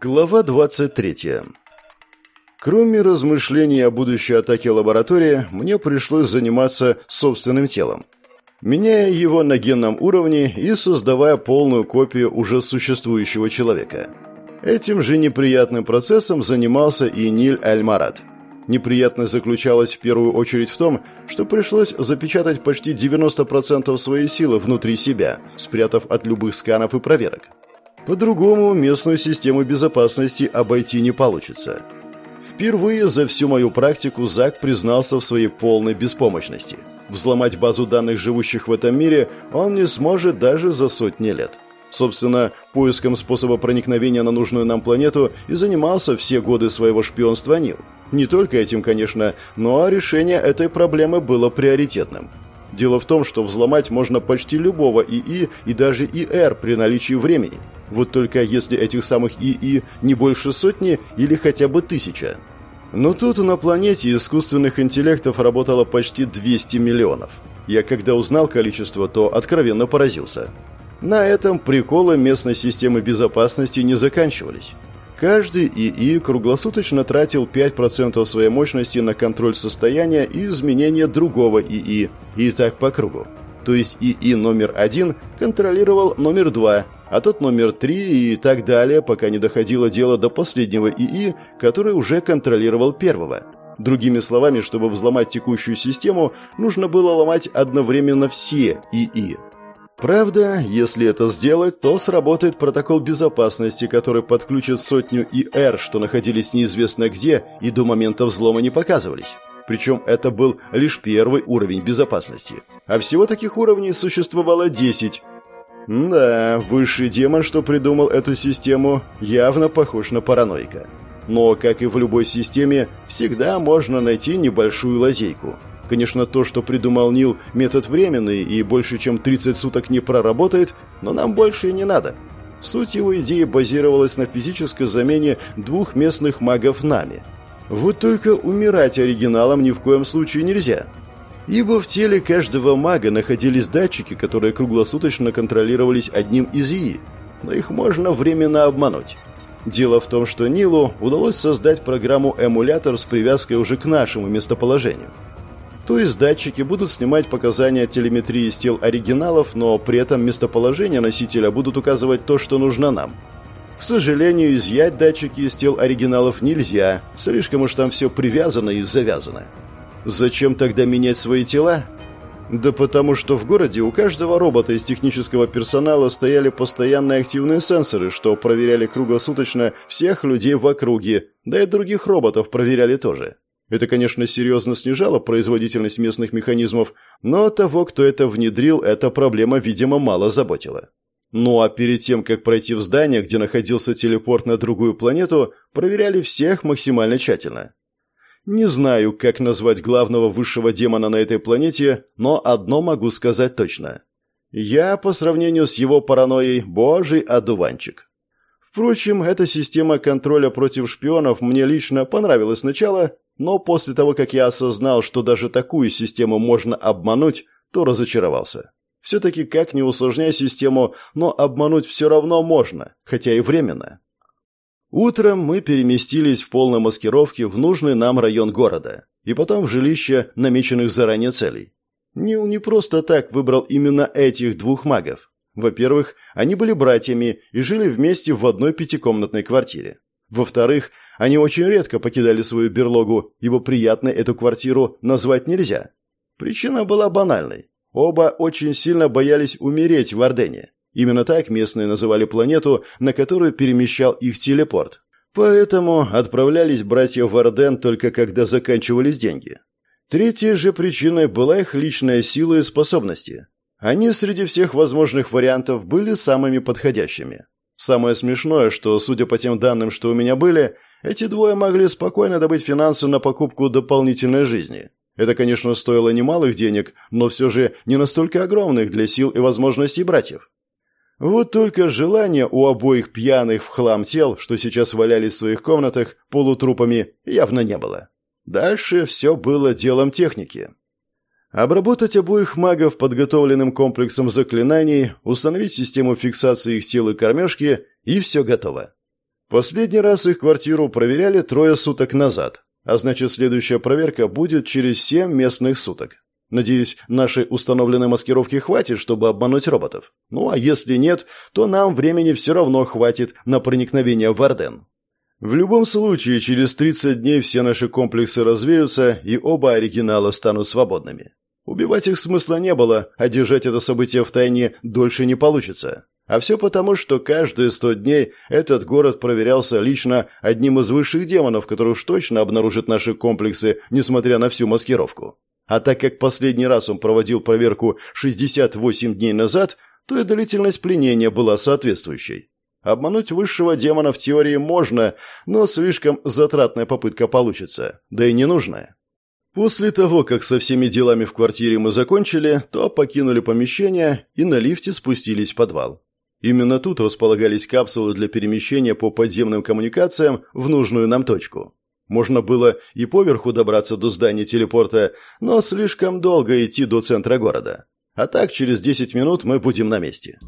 Глава 23. Кроме размышлений о будущей атаке лаборатории, мне пришлось заниматься собственным телом, меняя его на генном уровне и создавая полную копию уже существующего человека. Этим же неприятным процессом занимался и Ниль Аль-Марат. Неприятность заключалась в первую очередь в том, что пришлось запечатать почти 90% своей силы внутри себя, спрятав от любых сканов и проверок. По-другому местную систему безопасности обойти не получится. Впервые за всю мою практику Зак признался в своей полной беспомощности. Взломать базу данных живущих в этом мире он не сможет даже за сотни лет. Собственно, поиском способа проникновения на нужную нам планету и занимался все годы своего шпионства Нил. Не только этим, конечно, но решение этой проблемы было приоритетным. Дело в том, что взломать можно почти любого ИИ и даже ИР при наличии времени – вот только если этих самых ИИ не больше сотни или хотя бы тысяча. Но тут на планете искусственных интеллектов работало почти 200 миллионов. Я когда узнал количество, то откровенно поразился. На этом приколы местной системы безопасности не заканчивались. Каждый ИИ круглосуточно тратил 5% своей мощности на контроль состояния и изменения другого ИИ, и так по кругу. То есть ИИ номер один контролировал номер два, а тот номер три и так далее, пока не доходило дело до последнего ИИ, который уже контролировал первого. Другими словами, чтобы взломать текущую систему, нужно было ломать одновременно все ИИ. Правда, если это сделать, то сработает протокол безопасности, который подключит сотню ИР, что находились неизвестно где и до момента взлома не показывались. Причем это был лишь первый уровень безопасности. А всего таких уровней существовало 10, да, высший демон, что придумал эту систему, явно похож на параноика. Но, как и в любой системе, всегда можно найти небольшую лазейку. Конечно, то, что придумал Нил, метод временный и больше чем 30 суток не проработает, но нам больше и не надо. Суть его идеи базировалась на физической замене двух местных магов нами. Вот только умирать оригиналом ни в коем случае нельзя ибо в теле каждого мага находились датчики, которые круглосуточно контролировались одним из ИИ, но их можно временно обмануть. Дело в том, что Нилу удалось создать программу-эмулятор с привязкой уже к нашему местоположению. То есть датчики будут снимать показания телеметрии с тел оригиналов, но при этом местоположение носителя будут указывать то, что нужно нам. К сожалению, изъять датчики из тел оригиналов нельзя, слишком уж там все привязано и завязано. Зачем тогда менять свои тела? Да потому что в городе у каждого робота из технического персонала стояли постоянные активные сенсоры, что проверяли круглосуточно всех людей в округе, да и других роботов проверяли тоже. Это, конечно, серьезно снижало производительность местных механизмов, но того, кто это внедрил, эта проблема, видимо, мало заботила. Ну а перед тем, как пройти в здание, где находился телепорт на другую планету, проверяли всех максимально тщательно. Не знаю, как назвать главного высшего демона на этой планете, но одно могу сказать точно. Я, по сравнению с его паранойей, божий одуванчик. Впрочем, эта система контроля против шпионов мне лично понравилась сначала, но после того, как я осознал, что даже такую систему можно обмануть, то разочаровался. Все-таки как не усложняй систему, но обмануть все равно можно, хотя и временно. Утром мы переместились в полной маскировке в нужный нам район города и потом в жилище намеченных заранее целей. Нил не просто так выбрал именно этих двух магов. Во-первых, они были братьями и жили вместе в одной пятикомнатной квартире. Во-вторых, они очень редко покидали свою берлогу, ибо приятной эту квартиру назвать нельзя. Причина была банальной. Оба очень сильно боялись умереть в Ордене. Именно так местные называли планету, на которую перемещал их телепорт. Поэтому отправлялись братья в Орден только когда заканчивались деньги. Третьей же причиной была их личная сила и способности. Они среди всех возможных вариантов были самыми подходящими. Самое смешное, что, судя по тем данным, что у меня были, эти двое могли спокойно добыть финансы на покупку дополнительной жизни. Это, конечно, стоило немалых денег, но все же не настолько огромных для сил и возможностей братьев. Вот только желания у обоих пьяных в хлам тел, что сейчас валялись в своих комнатах полутрупами, явно не было. Дальше все было делом техники. Обработать обоих магов подготовленным комплексом заклинаний, установить систему фиксации их тел и кормежки, и все готово. Последний раз их квартиру проверяли трое суток назад, а значит, следующая проверка будет через семь местных суток. Надеюсь, нашей установленной маскировки хватит, чтобы обмануть роботов. Ну а если нет, то нам времени все равно хватит на проникновение в Орден. В любом случае, через 30 дней все наши комплексы развеются, и оба оригинала станут свободными. Убивать их смысла не было, а держать это событие в тайне дольше не получится. А все потому, что каждые сто дней этот город проверялся лично одним из высших демонов, который уж точно обнаружит наши комплексы, несмотря на всю маскировку. А так как последний раз он проводил проверку 68 дней назад, то и длительность пленения была соответствующей. Обмануть высшего демона в теории можно, но слишком затратная попытка получится, да и ненужная. После того, как со всеми делами в квартире мы закончили, то покинули помещение и на лифте спустились в подвал. Именно тут располагались капсулы для перемещения по подземным коммуникациям в нужную нам точку. Можно было и поверху добраться до здания телепорта, но слишком долго идти до центра города. А так через 10 минут мы будем на месте.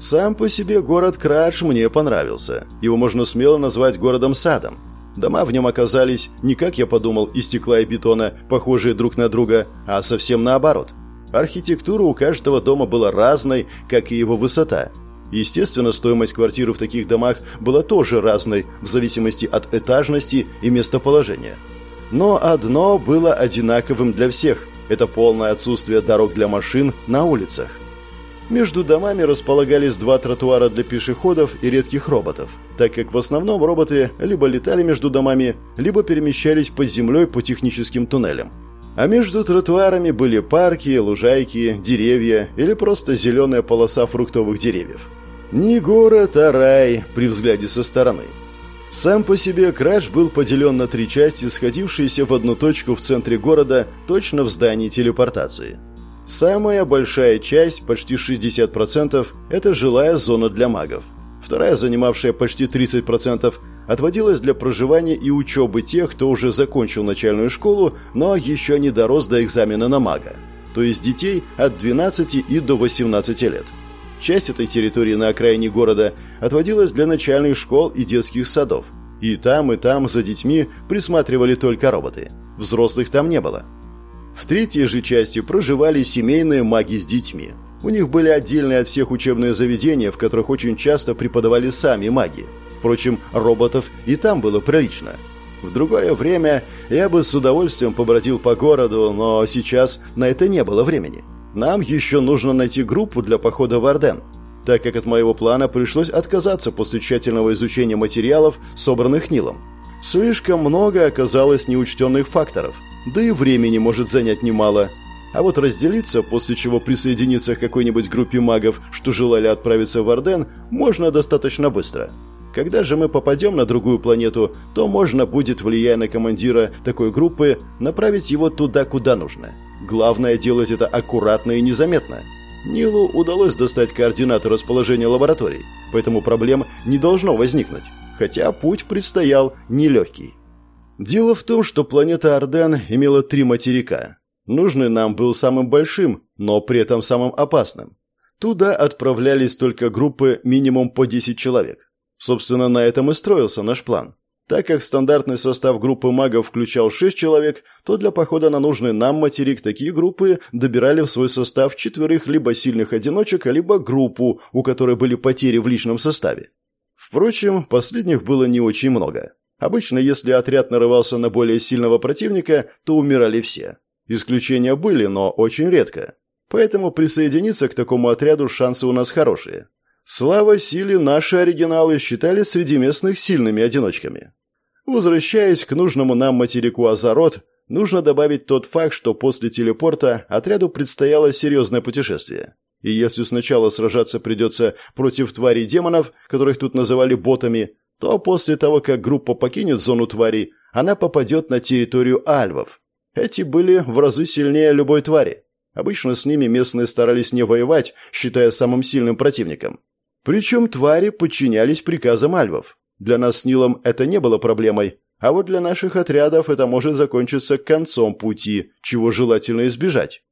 Сам по себе город Крадж мне понравился. Его можно смело назвать городом-садом. Дома в нем оказались не, как я подумал, из стекла и бетона, похожие друг на друга, а совсем наоборот. Архитектура у каждого дома была разной, как и его высота. Естественно, стоимость квартиры в таких домах была тоже разной, в зависимости от этажности и местоположения. Но одно было одинаковым для всех – это полное отсутствие дорог для машин на улицах. Между домами располагались два тротуара для пешеходов и редких роботов, так как в основном роботы либо летали между домами, либо перемещались под землей по техническим туннелям. А между тротуарами были парки, лужайки, деревья или просто зеленая полоса фруктовых деревьев. Не город, а рай при взгляде со стороны. Сам по себе Краш был поделен на три части, сходившиеся в одну точку в центре города, точно в здании телепортации – Самая большая часть, почти 60%, это жилая зона для магов. Вторая, занимавшая почти 30%, отводилась для проживания и учебы тех, кто уже закончил начальную школу, но еще не дорос до экзамена на мага. То есть детей от 12 и до 18 лет. Часть этой территории на окраине города отводилась для начальных школ и детских садов. И там, и там за детьми присматривали только роботы. Взрослых там не было. В третьей же части проживали семейные маги с детьми. У них были отдельные от всех учебные заведения, в которых очень часто преподавали сами маги. Впрочем, роботов и там было прилично. В другое время я бы с удовольствием побродил по городу, но сейчас на это не было времени. Нам еще нужно найти группу для похода в Орден, так как от моего плана пришлось отказаться после тщательного изучения материалов, собранных Нилом. Слишком много оказалось неучтенных факторов – да и времени может занять немало. А вот разделиться, после чего присоединиться к какой-нибудь группе магов, что желали отправиться в Орден, можно достаточно быстро. Когда же мы попадем на другую планету, то можно будет, влияя на командира такой группы, направить его туда, куда нужно. Главное делать это аккуратно и незаметно. Нилу удалось достать координаты расположения лабораторий, поэтому проблем не должно возникнуть, хотя путь предстоял нелегкий. Дело в том, что планета Орден имела три материка. Нужный нам был самым большим, но при этом самым опасным. Туда отправлялись только группы минимум по 10 человек. Собственно, на этом и строился наш план. Так как стандартный состав группы магов включал 6 человек, то для похода на нужный нам материк такие группы добирали в свой состав четверых либо сильных одиночек, либо группу, у которой были потери в личном составе. Впрочем, последних было не очень много. Обычно, если отряд нарывался на более сильного противника, то умирали все. Исключения были, но очень редко. Поэтому присоединиться к такому отряду шансы у нас хорошие. Слава силе наши оригиналы считали среди местных сильными одиночками. Возвращаясь к нужному нам материку Азарот, нужно добавить тот факт, что после телепорта отряду предстояло серьезное путешествие. И если сначала сражаться придется против тварей демонов, которых тут называли ботами, то после того, как группа покинет зону тварей, она попадет на территорию альвов. Эти были в разы сильнее любой твари. Обычно с ними местные старались не воевать, считая самым сильным противником. Причем твари подчинялись приказам альвов. Для нас с Нилом это не было проблемой, а вот для наших отрядов это может закончиться концом пути, чего желательно избежать.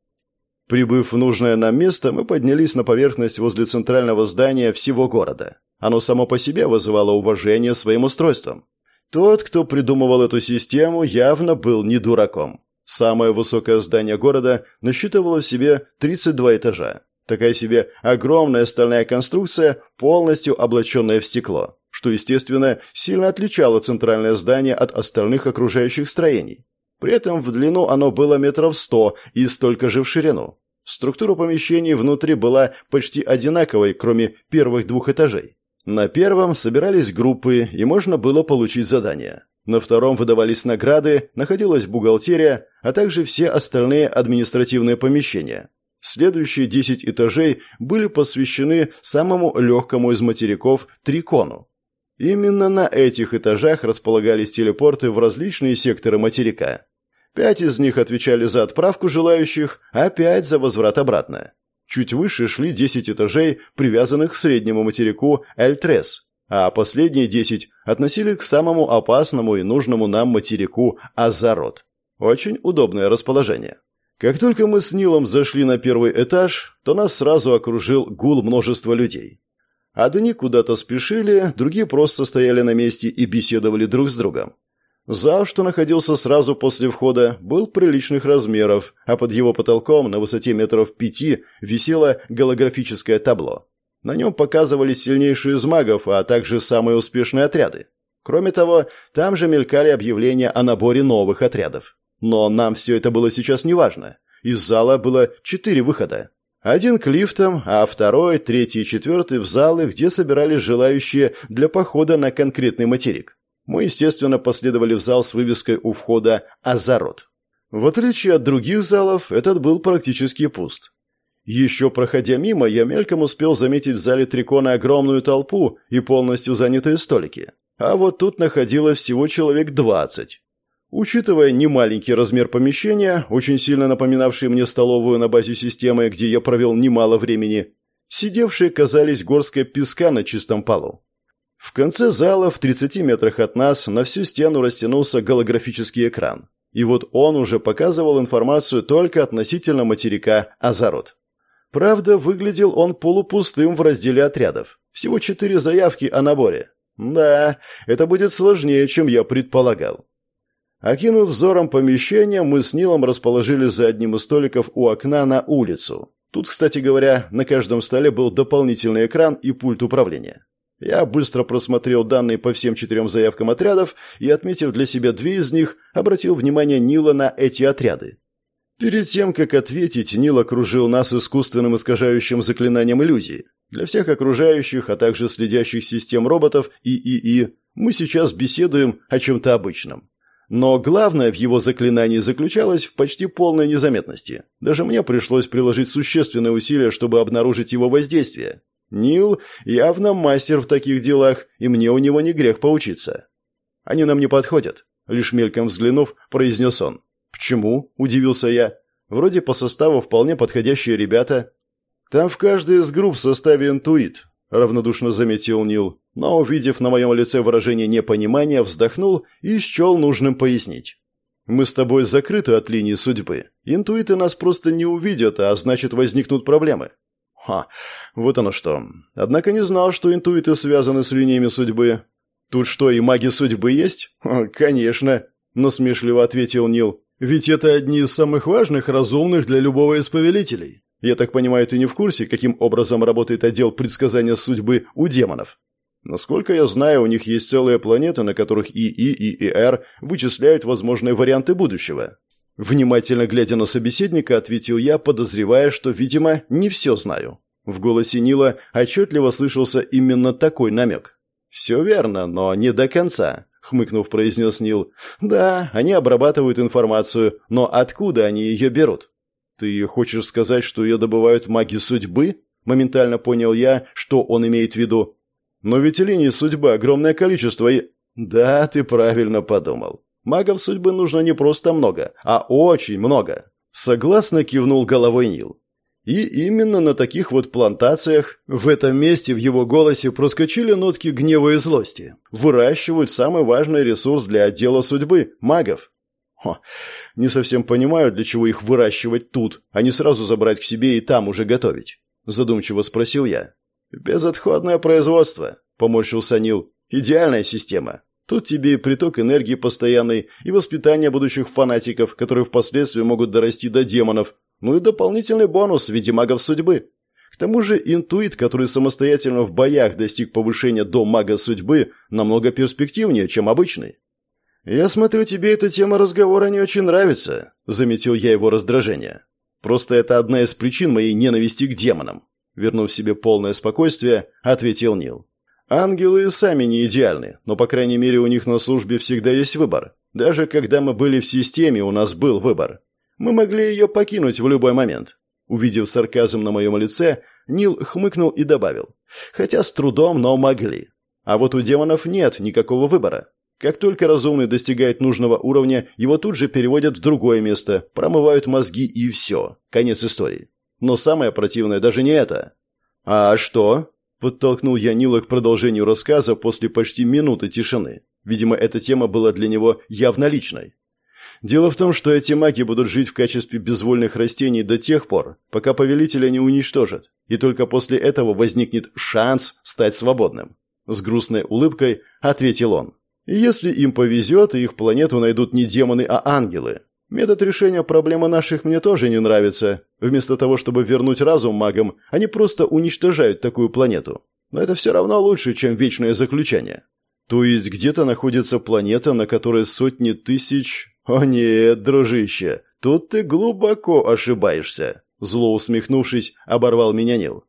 Прибыв в нужное нам место, мы поднялись на поверхность возле центрального здания всего города. Оно само по себе вызывало уважение своим устройством. Тот, кто придумывал эту систему, явно был не дураком. Самое высокое здание города насчитывало в себе 32 этажа. Такая себе огромная стальная конструкция, полностью облаченная в стекло, что, естественно, сильно отличало центральное здание от остальных окружающих строений. При этом в длину оно было метров сто и столько же в ширину. Структура помещений внутри была почти одинаковой, кроме первых двух этажей. На первом собирались группы, и можно было получить задания. На втором выдавались награды, находилась бухгалтерия, а также все остальные административные помещения. Следующие 10 этажей были посвящены самому легкому из материков – Трикону. Именно на этих этажах располагались телепорты в различные секторы материка. Пять из них отвечали за отправку желающих, а пять за возврат обратно. Чуть выше шли 10 этажей, привязанных к среднему материку Эльтрес, а последние 10 относили к самому опасному и нужному нам материку Азарот. Очень удобное расположение. Как только мы с Нилом зашли на первый этаж, то нас сразу окружил гул множества людей. Одни куда-то спешили, другие просто стояли на месте и беседовали друг с другом. Зал, что находился сразу после входа, был приличных размеров, а под его потолком на высоте метров пяти висело голографическое табло. На нем показывались сильнейшие из магов, а также самые успешные отряды. Кроме того, там же мелькали объявления о наборе новых отрядов. Но нам все это было сейчас неважно. Из зала было четыре выхода. Один к лифтам, а второй, третий и четвертый в залы, где собирались желающие для похода на конкретный материк. Мы, естественно, последовали в зал с вывеской у входа «Азарот». В отличие от других залов, этот был практически пуст. Еще проходя мимо, я мельком успел заметить в зале Трикона огромную толпу и полностью занятые столики. А вот тут находилось всего человек двадцать. Учитывая немаленький размер помещения, очень сильно напоминавший мне столовую на базе системы, где я провел немало времени, сидевшие казались горской песка на чистом полу. В конце зала, в 30 метрах от нас, на всю стену растянулся голографический экран. И вот он уже показывал информацию только относительно материка Азарот. Правда, выглядел он полупустым в разделе отрядов. Всего четыре заявки о наборе. Да, это будет сложнее, чем я предполагал. Окинув взором помещение, мы с Нилом расположились за одним из столиков у окна на улицу. Тут, кстати говоря, на каждом столе был дополнительный экран и пульт управления. Я быстро просмотрел данные по всем четырем заявкам отрядов и, отметив для себя две из них, обратил внимание Нила на эти отряды. Перед тем, как ответить, Нил окружил нас искусственным искажающим заклинанием иллюзии. Для всех окружающих, а также следящих систем роботов и ИИ, мы сейчас беседуем о чем-то обычном. Но главное в его заклинании заключалось в почти полной незаметности. Даже мне пришлось приложить существенные усилия, чтобы обнаружить его воздействие. Нил явно мастер в таких делах, и мне у него не грех поучиться. Они нам не подходят, лишь мельком взглянув, произнес он. Почему? удивился я. Вроде по составу вполне подходящие ребята. Там в каждой из групп в составе интуит, равнодушно заметил Нил но, увидев на моем лице выражение непонимания, вздохнул и счел нужным пояснить. «Мы с тобой закрыты от линии судьбы. Интуиты нас просто не увидят, а значит, возникнут проблемы». «Ха, вот оно что. Однако не знал, что интуиты связаны с линиями судьбы». «Тут что, и маги судьбы есть?» «Конечно», — насмешливо ответил Нил. «Ведь это одни из самых важных, разумных для любого из повелителей. Я так понимаю, ты не в курсе, каким образом работает отдел предсказания судьбы у демонов?» Насколько я знаю, у них есть целые планеты, на которых ИИ и ИР вычисляют возможные варианты будущего. Внимательно глядя на собеседника, ответил я, подозревая, что, видимо, не все знаю. В голосе Нила отчетливо слышался именно такой намек. «Все верно, но не до конца», — хмыкнув, произнес Нил. «Да, они обрабатывают информацию, но откуда они ее берут?» «Ты хочешь сказать, что ее добывают маги судьбы?» Моментально понял я, что он имеет в виду. Но ведь линий судьбы огромное количество и... Да, ты правильно подумал. Магов судьбы нужно не просто много, а очень много. Согласно кивнул головой Нил. И именно на таких вот плантациях, в этом месте в его голосе проскочили нотки гнева и злости. Выращивают самый важный ресурс для отдела судьбы – магов. Хо, не совсем понимаю, для чего их выращивать тут, а не сразу забрать к себе и там уже готовить. Задумчиво спросил я. «Безотходное производство», — поморщился Нил. «Идеальная система. Тут тебе и приток энергии постоянный, и воспитание будущих фанатиков, которые впоследствии могут дорасти до демонов, ну и дополнительный бонус в виде магов судьбы. К тому же интуит, который самостоятельно в боях достиг повышения до мага судьбы, намного перспективнее, чем обычный. «Я смотрю, тебе эта тема разговора не очень нравится», — заметил я его раздражение. «Просто это одна из причин моей ненависти к демонам», — вернув себе полное спокойствие, ответил Нил. «Ангелы сами не идеальны, но, по крайней мере, у них на службе всегда есть выбор. Даже когда мы были в системе, у нас был выбор. Мы могли ее покинуть в любой момент. Увидев сарказм на моем лице, Нил хмыкнул и добавил. Хотя с трудом, но могли. А вот у демонов нет никакого выбора. Как только разумный достигает нужного уровня, его тут же переводят в другое место, промывают мозги и все. Конец истории. Но самое противное даже не это. «А что?» – подтолкнул я Нила к продолжению рассказа после почти минуты тишины. Видимо, эта тема была для него явно личной. Дело в том, что эти маги будут жить в качестве безвольных растений до тех пор, пока повелителя не уничтожат, и только после этого возникнет шанс стать свободным. С грустной улыбкой ответил он. Если им повезет, и их планету найдут не демоны, а ангелы. Метод решения проблемы наших мне тоже не нравится. Вместо того, чтобы вернуть разум магам, они просто уничтожают такую планету. Но это все равно лучше, чем вечное заключение. То есть где-то находится планета, на которой сотни тысяч, «О нет, дружище, тут ты глубоко ошибаешься», — зло усмехнувшись, оборвал меня Нил.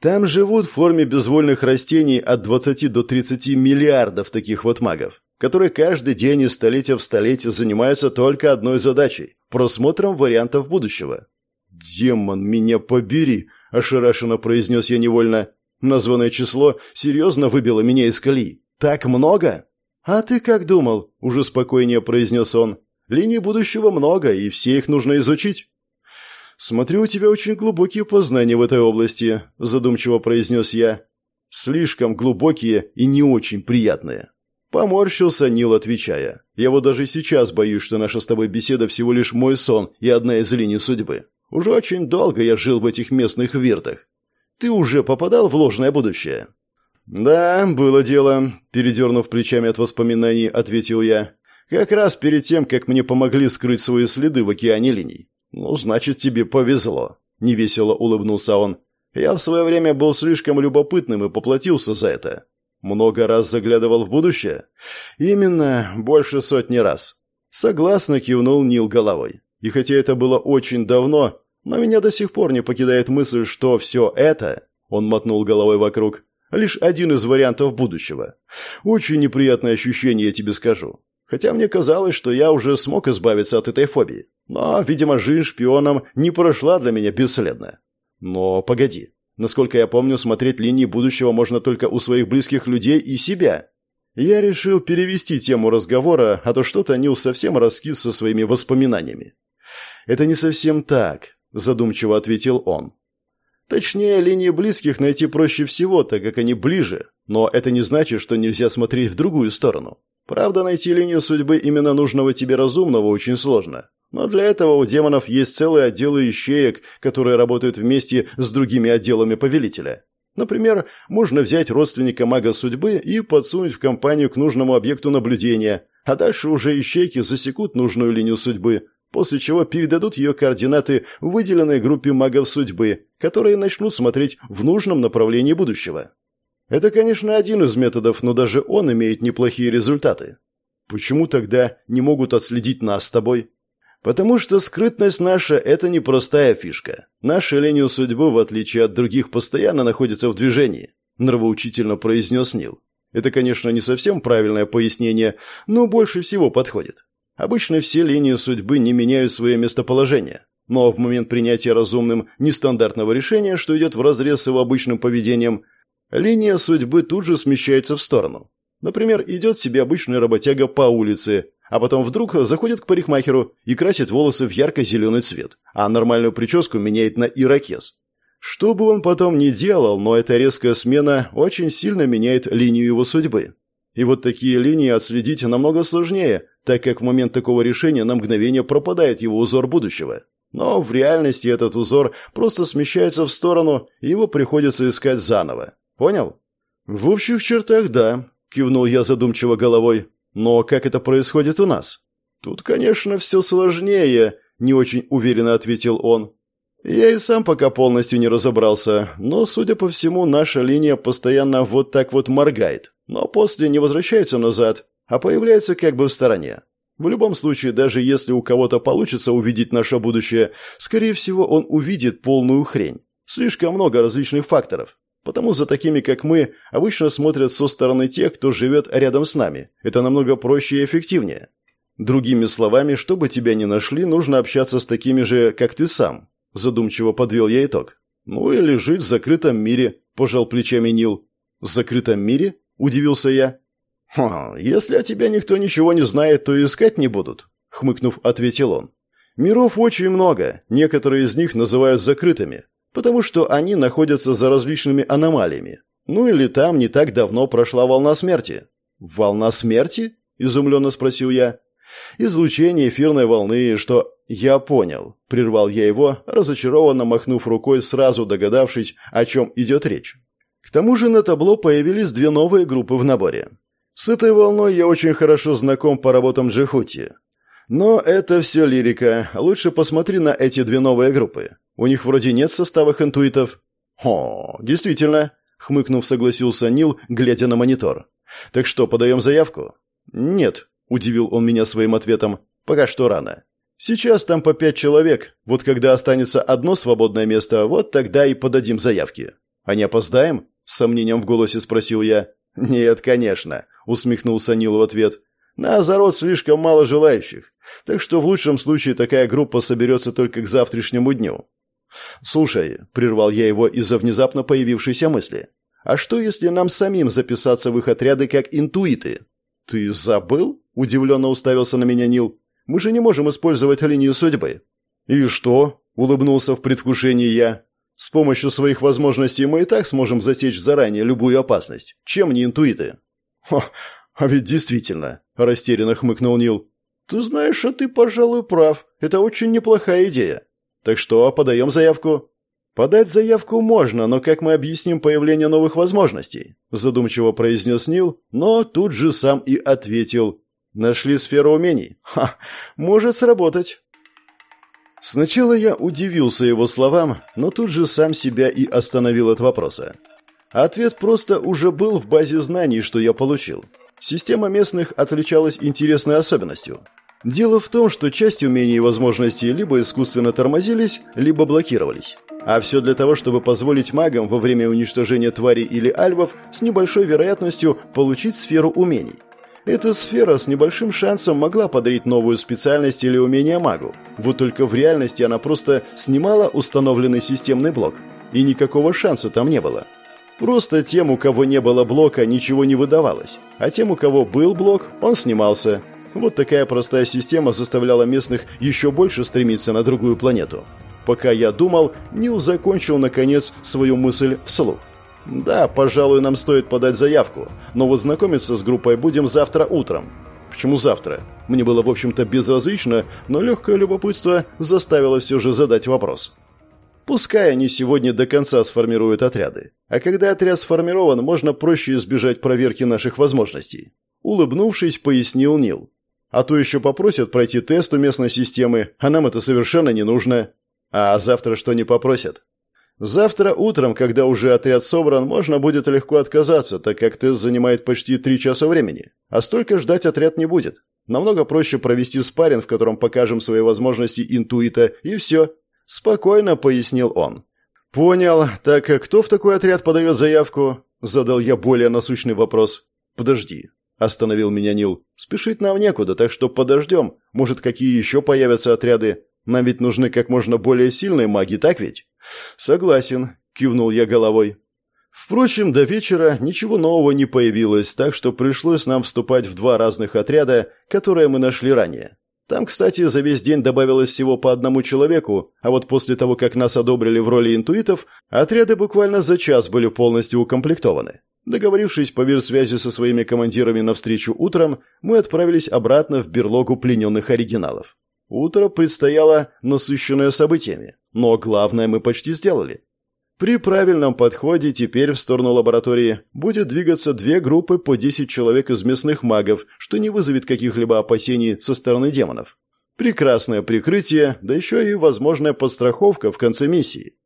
«Там живут в форме безвольных растений от 20 до 30 миллиардов таких вот магов, которые каждый день из столетия в столетие занимаются только одной задачей – просмотром вариантов будущего». «Демон, меня побери!» – ошарашенно произнес я невольно. Названное число серьезно выбило меня из колеи. «Так много?» «А ты как думал?» – уже спокойнее произнес он. Линий будущего много, и все их нужно изучить. «Смотрю, у тебя очень глубокие познания в этой области», – задумчиво произнес я. «Слишком глубокие и не очень приятные». Поморщился Нил, отвечая. «Я вот даже сейчас боюсь, что наша с тобой беседа всего лишь мой сон и одна из линий судьбы. Уже очень долго я жил в этих местных виртах. Ты уже попадал в ложное будущее?» «Да, было дело», – передернув плечами от воспоминаний, ответил я. Как раз перед тем, как мне помогли скрыть свои следы в океане линий. Ну, значит, тебе повезло. Невесело улыбнулся он. Я в свое время был слишком любопытным и поплатился за это. Много раз заглядывал в будущее? Именно, больше сотни раз. Согласно кивнул Нил головой. И хотя это было очень давно, но меня до сих пор не покидает мысль, что все это, он мотнул головой вокруг, лишь один из вариантов будущего. Очень неприятное ощущение, я тебе скажу. Хотя мне казалось, что я уже смог избавиться от этой фобии. Но, видимо, жизнь шпионом не прошла для меня бесследно. Но погоди. Насколько я помню, смотреть линии будущего можно только у своих близких людей и себя. Я решил перевести тему разговора, а то что-то Нил совсем раскис со своими воспоминаниями. «Это не совсем так», – задумчиво ответил он. Точнее, линии близких найти проще всего, так как они ближе, но это не значит, что нельзя смотреть в другую сторону. Правда, найти линию судьбы именно нужного тебе разумного очень сложно. Но для этого у демонов есть целые отделы ищеек, которые работают вместе с другими отделами повелителя. Например, можно взять родственника мага судьбы и подсунуть в компанию к нужному объекту наблюдения, а дальше уже ищейки засекут нужную линию судьбы, после чего передадут ее координаты выделенной группе магов судьбы, которые начнут смотреть в нужном направлении будущего. Это, конечно, один из методов, но даже он имеет неплохие результаты. Почему тогда не могут отследить нас с тобой? Потому что скрытность наша – это непростая фишка. Наша линия судьбы, в отличие от других, постоянно находится в движении, нравоучительно произнес Нил. Это, конечно, не совсем правильное пояснение, но больше всего подходит. Обычно все линии судьбы не меняют свое местоположение. Но в момент принятия разумным нестандартного решения, что идет вразрез с его обычным поведением, Линия судьбы тут же смещается в сторону. Например, идет себе обычный работяга по улице, а потом вдруг заходит к парикмахеру и красит волосы в ярко-зеленый цвет, а нормальную прическу меняет на ирокез. Что бы он потом ни делал, но эта резкая смена очень сильно меняет линию его судьбы. И вот такие линии отследить намного сложнее, так как в момент такого решения на мгновение пропадает его узор будущего. Но в реальности этот узор просто смещается в сторону, и его приходится искать заново. Понял? В общих чертах да, кивнул я задумчиво головой. Но как это происходит у нас? Тут, конечно, все сложнее, не очень уверенно ответил он. Я и сам пока полностью не разобрался, но, судя по всему, наша линия постоянно вот так вот моргает, но после не возвращается назад, а появляется как бы в стороне. В любом случае, даже если у кого-то получится увидеть наше будущее, скорее всего, он увидит полную хрень. Слишком много различных факторов. Потому за такими, как мы, обычно смотрят со стороны тех, кто живет рядом с нами. Это намного проще и эффективнее. Другими словами, чтобы тебя не нашли, нужно общаться с такими же, как ты сам. Задумчиво подвел я итог. Ну или жить в закрытом мире, пожал плечами Нил. В закрытом мире? Удивился я. «Ха, если о тебя никто ничего не знает, то искать не будут», — хмыкнув, ответил он. «Миров очень много, некоторые из них называют закрытыми, потому что они находятся за различными аномалиями. Ну или там не так давно прошла волна смерти». «Волна смерти?» — изумленно спросил я. «Излучение эфирной волны, что...» «Я понял», — прервал я его, разочарованно махнув рукой, сразу догадавшись, о чем идет речь. К тому же на табло появились две новые группы в наборе. С этой волной я очень хорошо знаком по работам Джихути. Но это все лирика. Лучше посмотри на эти две новые группы. У них вроде нет в составах интуитов. О, действительно, хмыкнув, согласился Нил, глядя на монитор. Так что, подаем заявку? Нет, удивил он меня своим ответом. Пока что рано. Сейчас там по пять человек. Вот когда останется одно свободное место, вот тогда и подадим заявки. А не опоздаем? С сомнением в голосе спросил я. «Нет, конечно», — усмехнулся Нил в ответ. «На Азарот слишком мало желающих, так что в лучшем случае такая группа соберется только к завтрашнему дню». «Слушай», — прервал я его из-за внезапно появившейся мысли, «а что, если нам самим записаться в их отряды как интуиты?» «Ты забыл?» — удивленно уставился на меня Нил. «Мы же не можем использовать линию судьбы». «И что?» — улыбнулся в предвкушении я. С помощью своих возможностей мы и так сможем засечь заранее любую опасность. Чем не интуиты? Хо, а ведь действительно, растерянно хмыкнул Нил. Ты знаешь, а ты, пожалуй, прав. Это очень неплохая идея. Так что, подаем заявку? Подать заявку можно, но как мы объясним появление новых возможностей? Задумчиво произнес Нил, но тут же сам и ответил. Нашли сферу умений. Ха, может сработать. Сначала я удивился его словам, но тут же сам себя и остановил от вопроса. Ответ просто уже был в базе знаний, что я получил. Система местных отличалась интересной особенностью. Дело в том, что часть умений и возможностей либо искусственно тормозились, либо блокировались. А все для того, чтобы позволить магам во время уничтожения тварей или альвов с небольшой вероятностью получить сферу умений – эта сфера с небольшим шансом могла подарить новую специальность или умение магу. Вот только в реальности она просто снимала установленный системный блок. И никакого шанса там не было. Просто тем, у кого не было блока, ничего не выдавалось. А тем, у кого был блок, он снимался. Вот такая простая система заставляла местных еще больше стремиться на другую планету. Пока я думал, Нил закончил, наконец, свою мысль вслух. «Да, пожалуй, нам стоит подать заявку, но вот знакомиться с группой будем завтра утром». «Почему завтра?» Мне было, в общем-то, безразлично, но легкое любопытство заставило все же задать вопрос. Пускай они сегодня до конца сформируют отряды. А когда отряд сформирован, можно проще избежать проверки наших возможностей. Улыбнувшись, пояснил Нил. А то еще попросят пройти тест у местной системы, а нам это совершенно не нужно. А завтра что не попросят? Завтра утром, когда уже отряд собран, можно будет легко отказаться, так как тест занимает почти три часа времени. А столько ждать отряд не будет. Намного проще провести спарринг, в котором покажем свои возможности интуита, и все. Спокойно пояснил он. «Понял. Так кто в такой отряд подает заявку?» Задал я более насущный вопрос. «Подожди», — остановил меня Нил. «Спешить нам некуда, так что подождем. Может, какие еще появятся отряды? Нам ведь нужны как можно более сильные маги, так ведь?» «Согласен», — кивнул я головой. Впрочем, до вечера ничего нового не появилось, так что пришлось нам вступать в два разных отряда, которые мы нашли ранее. Там, кстати, за весь день добавилось всего по одному человеку, а вот после того, как нас одобрили в роли интуитов, отряды буквально за час были полностью укомплектованы. Договорившись по связи со своими командирами навстречу утром, мы отправились обратно в берлогу плененных оригиналов. Утро предстояло насыщенное событиями, но главное мы почти сделали. При правильном подходе теперь в сторону лаборатории будет двигаться две группы по 10 человек из местных магов, что не вызовет каких-либо опасений со стороны демонов. Прекрасное прикрытие, да еще и возможная подстраховка в конце миссии.